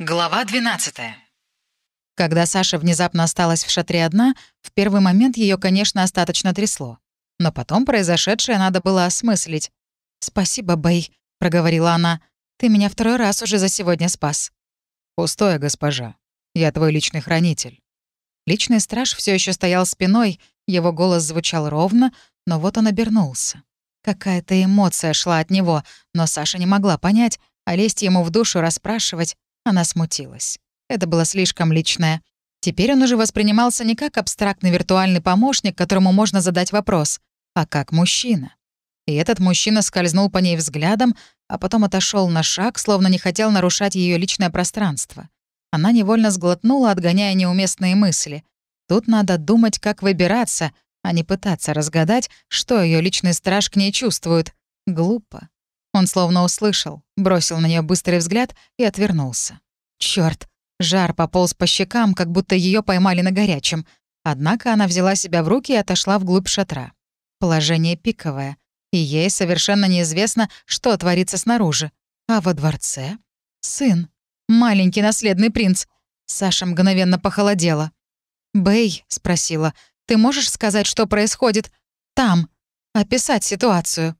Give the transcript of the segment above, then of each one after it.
Глава 12 Когда Саша внезапно осталась в шатре одна, в первый момент ее, конечно, остаточно трясло. Но потом произошедшее надо было осмыслить. «Спасибо, Бэй», — проговорила она. «Ты меня второй раз уже за сегодня спас». «Пустое, госпожа. Я твой личный хранитель». Личный страж все еще стоял спиной, его голос звучал ровно, но вот он обернулся. Какая-то эмоция шла от него, но Саша не могла понять, а лезть ему в душу, расспрашивать, она смутилась. Это было слишком личное. Теперь он уже воспринимался не как абстрактный виртуальный помощник, которому можно задать вопрос, а как мужчина. И этот мужчина скользнул по ней взглядом, а потом отошел на шаг, словно не хотел нарушать ее личное пространство. Она невольно сглотнула, отгоняя неуместные мысли. Тут надо думать, как выбираться, а не пытаться разгадать, что ее личный страж к ней чувствует. Глупо. Он словно услышал, бросил на нее быстрый взгляд и отвернулся. Черт, жар пополз по щекам, как будто ее поймали на горячем. Однако она взяла себя в руки и отошла вглубь шатра. Положение пиковое, и ей совершенно неизвестно, что творится снаружи. А во дворце? Сын. Маленький наследный принц. Саша мгновенно похолодела. «Бэй», — спросила, — «ты можешь сказать, что происходит там? Описать ситуацию?»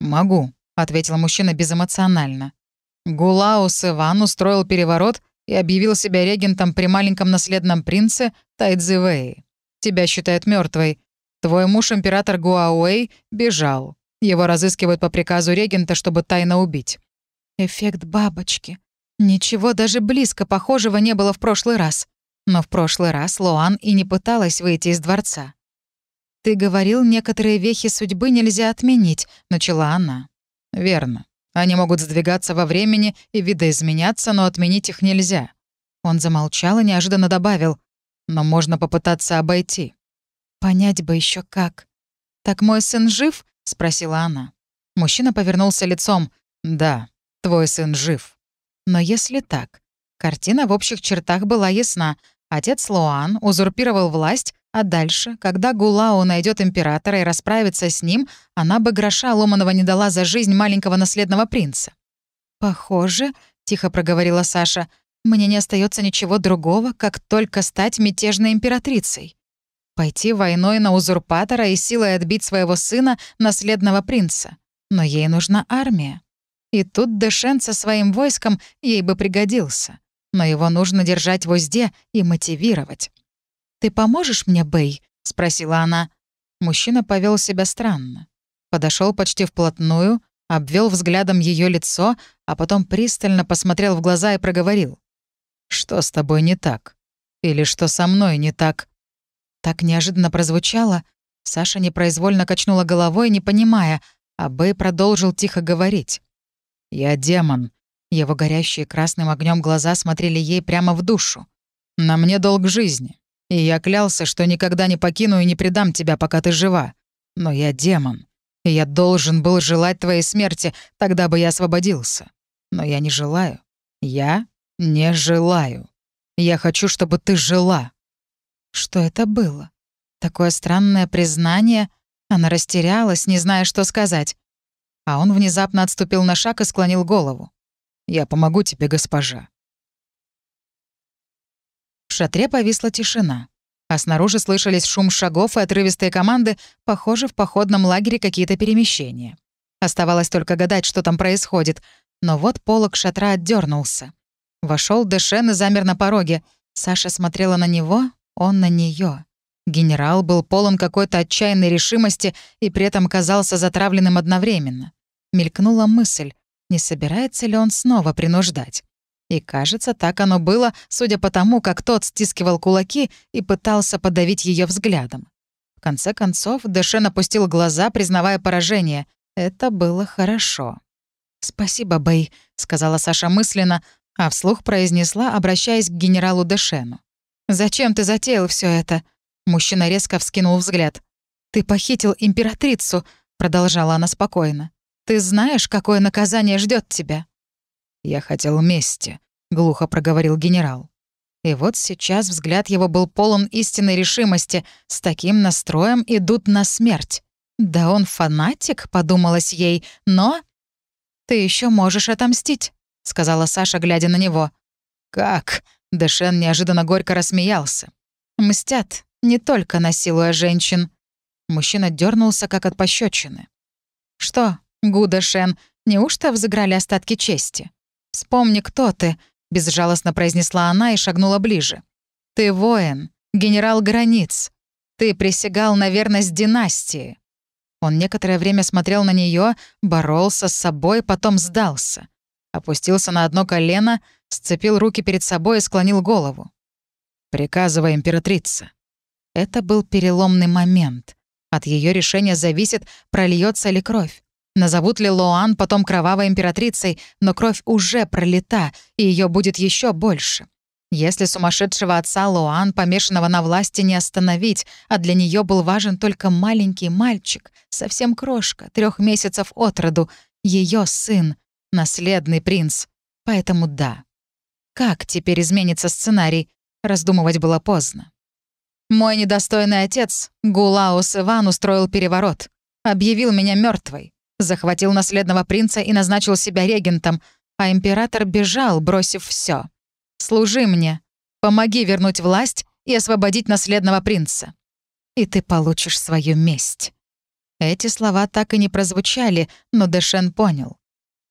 «Могу», — ответил мужчина безэмоционально. Гулаус Иван устроил переворот и объявил себя регентом при маленьком наследном принце Тайдзивэи. Тебя считают мертвой. Твой муж, император Гуауэй, бежал. Его разыскивают по приказу регента, чтобы тайно убить. Эффект бабочки. Ничего даже близко похожего не было в прошлый раз. Но в прошлый раз Лоан и не пыталась выйти из дворца. «Ты говорил, некоторые вехи судьбы нельзя отменить», — начала она. «Верно. Они могут сдвигаться во времени и видоизменяться, но отменить их нельзя». Он замолчал и неожиданно добавил. «Но можно попытаться обойти». «Понять бы еще как». «Так мой сын жив?» — спросила она. Мужчина повернулся лицом. «Да, твой сын жив». Но если так, картина в общих чертах была ясна. Отец Лоан узурпировал власть, а дальше, когда Гулао найдет императора и расправится с ним, она бы гроша ломаного не дала за жизнь маленького наследного принца. «Похоже», — тихо проговорила Саша, «мне не остается ничего другого, как только стать мятежной императрицей. Пойти войной на узурпатора и силой отбить своего сына, наследного принца. Но ей нужна армия. И тут Дэшен со своим войском ей бы пригодился. Но его нужно держать в узде и мотивировать. «Ты поможешь мне, Бэй?» — спросила она. Мужчина повел себя странно. Подошел почти вплотную, обвел взглядом ее лицо, а потом пристально посмотрел в глаза и проговорил. «Что с тобой не так? Или что со мной не так?» Так неожиданно прозвучало. Саша непроизвольно качнула головой, не понимая, а Бэй продолжил тихо говорить. «Я демон». Его горящие красным огнем глаза смотрели ей прямо в душу. «На мне долг жизни. И я клялся, что никогда не покину и не предам тебя, пока ты жива. Но я демон. И я должен был желать твоей смерти, тогда бы я освободился. Но я не желаю. Я не желаю. Я хочу, чтобы ты жила». Что это было? Такое странное признание. Она растерялась, не зная, что сказать. А он внезапно отступил на шаг и склонил голову. «Я помогу тебе, госпожа. В шатре повисла тишина. А снаружи слышались шум шагов и отрывистые команды, похоже, в походном лагере какие-то перемещения. Оставалось только гадать, что там происходит. Но вот полог шатра отдернулся. Вошел Дэшен и замер на пороге. Саша смотрела на него, он на нее. Генерал был полон какой-то отчаянной решимости и при этом казался затравленным одновременно. Мелькнула мысль, не собирается ли он снова принуждать. И кажется, так оно было, судя по тому, как тот стискивал кулаки и пытался подавить ее взглядом. В конце концов, Дэшен опустил глаза, признавая поражение. Это было хорошо. «Спасибо, Бэй», — сказала Саша мысленно, а вслух произнесла, обращаясь к генералу Дэшену. «Зачем ты затеял все это?» Мужчина резко вскинул взгляд. «Ты похитил императрицу», — продолжала она спокойно. «Ты знаешь, какое наказание ждет тебя?» «Я хотел мести», — глухо проговорил генерал. И вот сейчас взгляд его был полон истинной решимости. С таким настроем идут на смерть. «Да он фанатик», — подумалось ей, — «но...» «Ты еще можешь отомстить», — сказала Саша, глядя на него. «Как?» — Дэшен неожиданно горько рассмеялся. «Мстят, не только насилуя женщин». Мужчина дернулся, как от пощечины. «Что, Гуда Шен, неужто взыграли остатки чести? Вспомни, кто ты», — безжалостно произнесла она и шагнула ближе. «Ты воин, генерал границ. Ты присягал на верность династии». Он некоторое время смотрел на нее, боролся с собой, потом сдался. Опустился на одно колено, сцепил руки перед собой и склонил голову. «Приказывай, императрица». Это был переломный момент. От ее решения зависит, прольется ли кровь. Назовут ли Лоан потом кровавой императрицей, но кровь уже пролита, и ее будет еще больше. Если сумасшедшего отца Лоан, помешанного на власти, не остановить, а для нее был важен только маленький мальчик, совсем крошка, трех месяцев от роду, ее сын, наследный принц. Поэтому да. Как теперь изменится сценарий? Раздумывать было поздно. Мой недостойный отец, Гулаус Иван, устроил переворот. Объявил меня мертвой захватил наследного принца и назначил себя регентом, а император бежал, бросив все. «Служи мне, помоги вернуть власть и освободить наследного принца. И ты получишь свою месть». Эти слова так и не прозвучали, но Дэшен понял.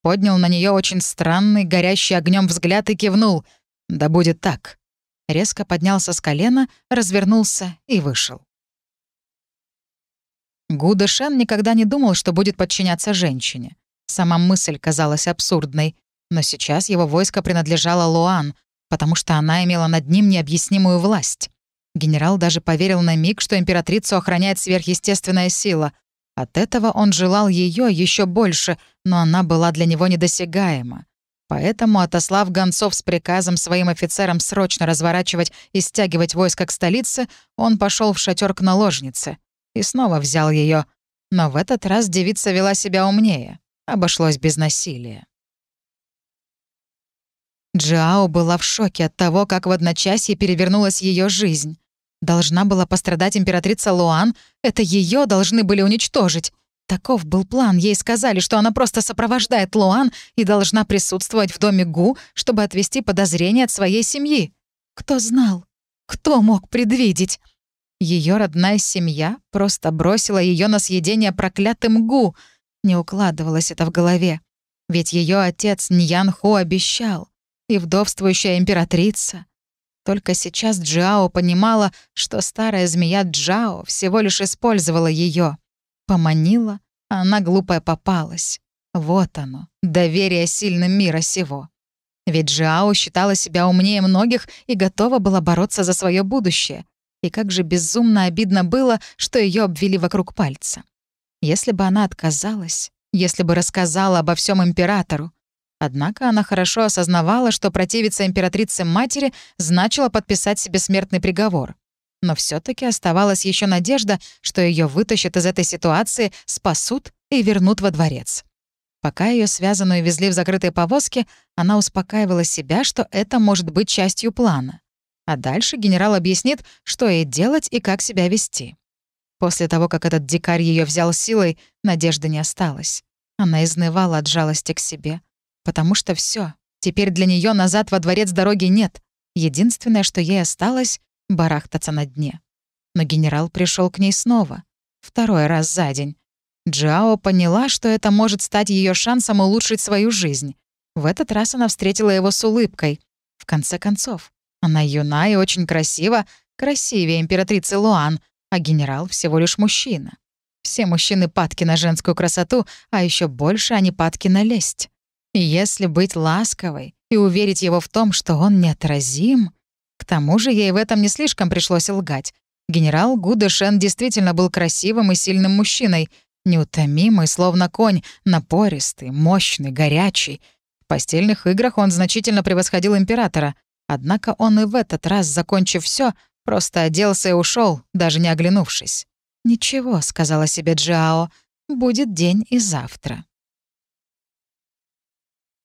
Поднял на нее очень странный, горящий огнем взгляд и кивнул. «Да будет так». Резко поднялся с колена, развернулся и вышел. Гуда Шен никогда не думал, что будет подчиняться женщине. Сама мысль казалась абсурдной. Но сейчас его войско принадлежало Луан, потому что она имела над ним необъяснимую власть. Генерал даже поверил на миг, что императрицу охраняет сверхъестественная сила. От этого он желал ее еще больше, но она была для него недосягаема. Поэтому, отослав гонцов с приказом своим офицерам срочно разворачивать и стягивать войско к столице, он пошел в шатер к наложнице и снова взял ее. Но в этот раз девица вела себя умнее. Обошлось без насилия. Джао была в шоке от того, как в одночасье перевернулась ее жизнь. Должна была пострадать императрица Луан, это ее должны были уничтожить. Таков был план. Ей сказали, что она просто сопровождает Луан и должна присутствовать в доме Гу, чтобы отвести подозрения от своей семьи. Кто знал? Кто мог предвидеть? Ее родная семья просто бросила ее на съедение проклятым Гу. Не укладывалось это в голове. Ведь ее отец Ньян Хо обещал. И вдовствующая императрица. Только сейчас Джао понимала, что старая змея Джао всего лишь использовала ее. Поманила, а она глупая попалась. Вот оно, доверие сильным мира сего. Ведь Джао считала себя умнее многих и готова была бороться за свое будущее. И как же безумно обидно было, что ее обвели вокруг пальца. Если бы она отказалась, если бы рассказала обо всем императору. Однако она хорошо осознавала, что противиться императрице-матери значило подписать себе смертный приговор. Но все таки оставалась еще надежда, что ее вытащат из этой ситуации, спасут и вернут во дворец. Пока ее связанную везли в закрытой повозке, она успокаивала себя, что это может быть частью плана. А дальше генерал объяснит, что ей делать и как себя вести. После того, как этот дикарь ее взял силой, надежды не осталось. Она изнывала от жалости к себе. Потому что все, теперь для нее назад во дворец дороги нет. Единственное, что ей осталось — барахтаться на дне. Но генерал пришел к ней снова. Второй раз за день. Джао поняла, что это может стать ее шансом улучшить свою жизнь. В этот раз она встретила его с улыбкой. В конце концов, она юна и очень красива, красивее императрицы Луан, а генерал всего лишь мужчина. Все мужчины падки на женскую красоту, а еще больше они падки на лесть. И если быть ласковой и уверить его в том, что он неотразим... К тому же ей в этом не слишком пришлось лгать. Генерал Гудешен действительно был красивым и сильным мужчиной, неутомимый, словно конь, напористый, мощный, горячий. В постельных играх он значительно превосходил императора, Однако он и в этот раз, закончив все, просто оделся и ушел, даже не оглянувшись. «Ничего», — сказала себе Джао, — «будет день и завтра».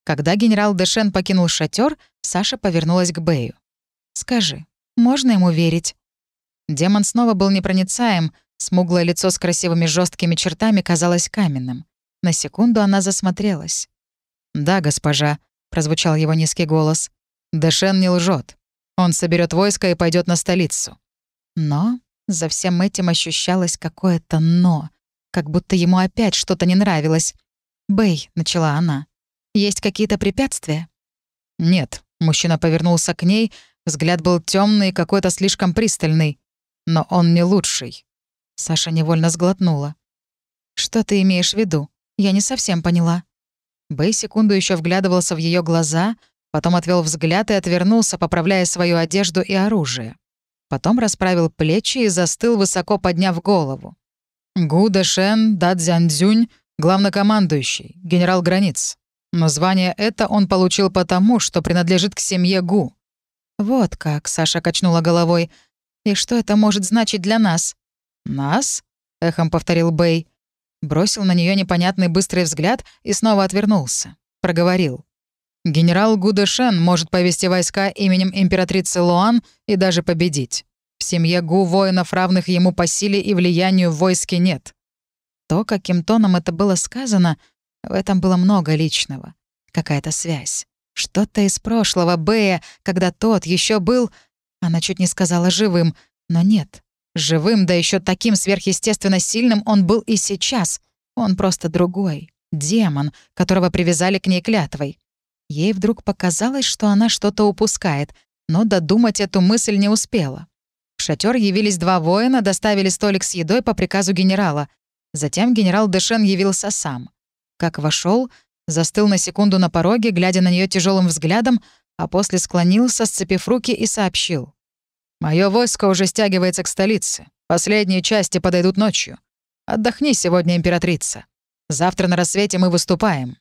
Когда генерал Дэшен покинул шатер, Саша повернулась к Бэю. «Скажи, можно ему верить?» Демон снова был непроницаем, смуглое лицо с красивыми жесткими чертами казалось каменным. На секунду она засмотрелась. «Да, госпожа», — прозвучал его низкий голос. Дэшен не лжет. Он соберет войско и пойдет на столицу. Но за всем этим ощущалось какое-то «но», как будто ему опять что-то не нравилось. «Бэй», — начала она, — «есть какие-то препятствия?» «Нет», — мужчина повернулся к ней, взгляд был темный, какой-то слишком пристальный. «Но он не лучший». Саша невольно сглотнула. «Что ты имеешь в виду? Я не совсем поняла». Бэй секунду еще вглядывался в ее глаза, потом отвел взгляд и отвернулся, поправляя свою одежду и оружие. Потом расправил плечи и застыл, высоко подняв голову. Гу Дэшен Да Цзяньцзюнь, главнокомандующий, генерал границ. Но звание это он получил потому, что принадлежит к семье Гу. «Вот как», — Саша качнула головой. «И что это может значить для нас?» «Нас?» — эхом повторил Бэй. Бросил на нее непонятный быстрый взгляд и снова отвернулся. Проговорил. Генерал Гудешен может повести войска именем императрицы Луан и даже победить. В семье Гу воинов, равных ему по силе и влиянию в войске, нет. То, каким тоном это было сказано, в этом было много личного. Какая-то связь. Что-то из прошлого Бэя, когда тот еще был... Она чуть не сказала живым, но нет. Живым, да еще таким сверхъестественно сильным он был и сейчас. Он просто другой. Демон, которого привязали к ней клятвой. Ей вдруг показалось, что она что-то упускает, но додумать эту мысль не успела. В шатер явились два воина, доставили столик с едой по приказу генерала. Затем генерал Дэшен явился сам. Как вошел, застыл на секунду на пороге, глядя на нее тяжелым взглядом, а после склонился, сцепив руки и сообщил. «Мое войско уже стягивается к столице. Последние части подойдут ночью. Отдохни сегодня, императрица. Завтра на рассвете мы выступаем.